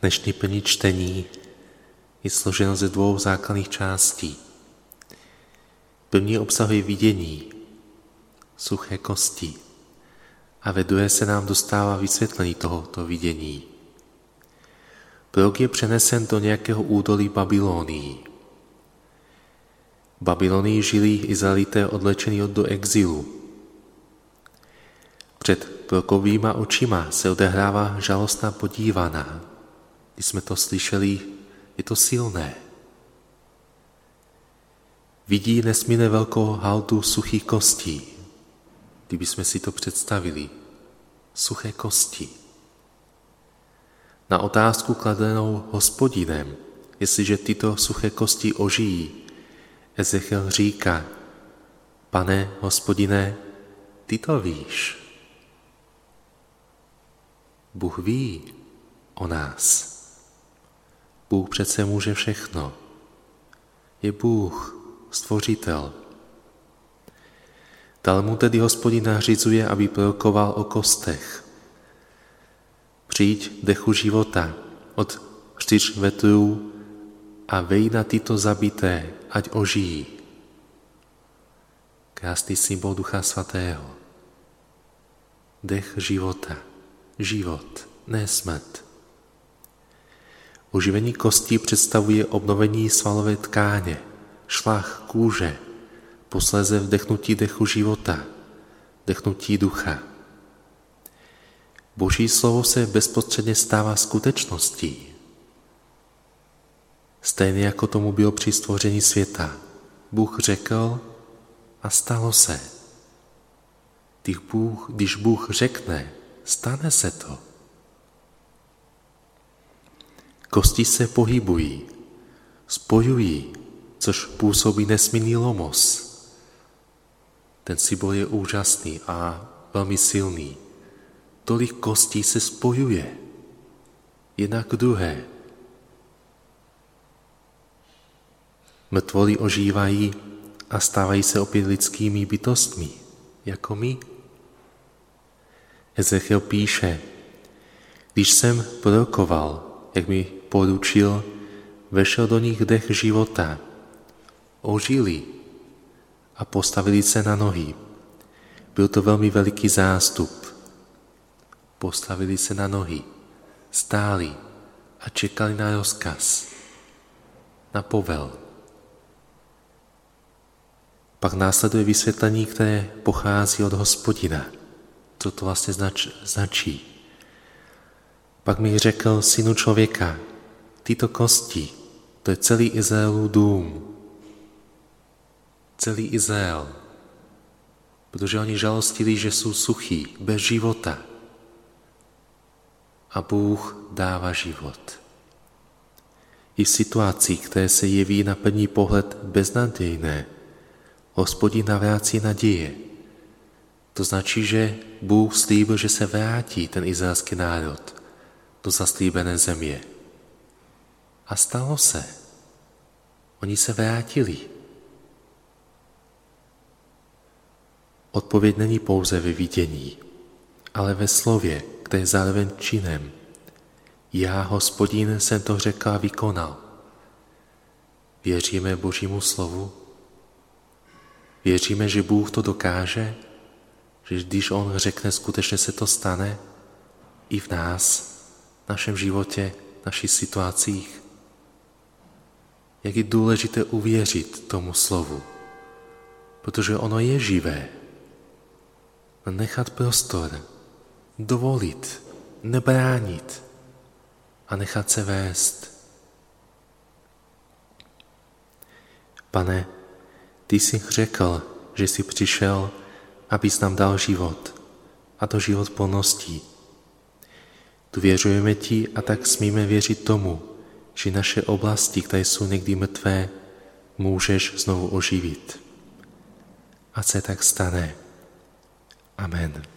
Dnešní plní čtení je složeno ze dvou základních částí. První obsahuje vidění, suché kosti a ve druhé se nám dostává vysvětlení tohoto vidění. Prorok je přenesen do nějakého údolí Babylonii. V Babylonii žili Izraelité odlečení do exilu. Před prorokovýma očima se odehrává žalostná podívaná. Když jsme to slyšeli, je to silné. Vidí nesmírně velkou haldu suchých kostí. Kdybychom si to představili. Suché kosti. Na otázku kladenou hospodinem, jestliže tyto suché kosti ožijí, Ezechiel říká, pane hospodine, ty to víš. Bůh ví o nás. Bůh přece může všechno. Je Bůh, stvořitel. Dal mu tedy hospodin nařizuje, aby prorokoval o kostech. Přijď dechu života od čtyř vetrů a vej na tyto zabité, ať ožijí. Krásný symbol Ducha Svatého. Dech života, život, ne smrt. Oživení kostí představuje obnovení svalové tkáně, šlach kůže, posléze vdechnutí dechu života, dechnutí ducha. Boží slovo se bezprostředně stává skutečností. Stejně jako tomu bylo při stvoření světa. Bůh řekl a stalo se. Když Bůh, když Bůh řekne, stane se to. Kosti se pohybují, spojují, což působí nesmírný lomos. Ten symbol je úžasný a velmi silný. Tolik kostí se spojuje, jedna k druhé. Mrtvoly ožívají a stávají se opět lidskými bytostmi, jako my. Ezechiel píše, když jsem prorokoval, jak mi poručil, vešel do nich dech života. Ožili a postavili se na nohy. Byl to velmi veliký zástup. Postavili se na nohy, stáli a čekali na rozkaz, na povel. Pak následuje vysvětlení, které pochází od hospodina. Co to vlastně znač, značí? Pak mi řekl, synu člověka, tyto kosti, to je celý Izraelův dům. Celý Izrael. Protože oni žalostili, že jsou suchí, bez života. A Bůh dává život. I v situacích, které se jeví na první pohled beznadějné, hospodin navrácí naděje. To značí, že Bůh slíbil, že se vrátí ten izraelský národ do zaslíbené země. A stalo se. Oni se vrátili. Odpověď není pouze ve vidění, ale ve slově, které je zároveň činem. Já, hospodin, jsem to řekl a vykonal. Věříme Božímu slovu? Věříme, že Bůh to dokáže? Že když On řekne, skutečně se to stane? I v nás našem životě, našich situacích. Jak je důležité uvěřit tomu slovu, protože ono je živé. Nechat prostor, dovolit, nebránit a nechat se vést. Pane, ty jsi řekl, že jsi přišel, abys nám dal život, a to život plností. Důvěřujeme ti a tak smíme věřit tomu, že naše oblasti, které jsou někdy mrtvé, můžeš znovu oživit. A se tak stane. Amen.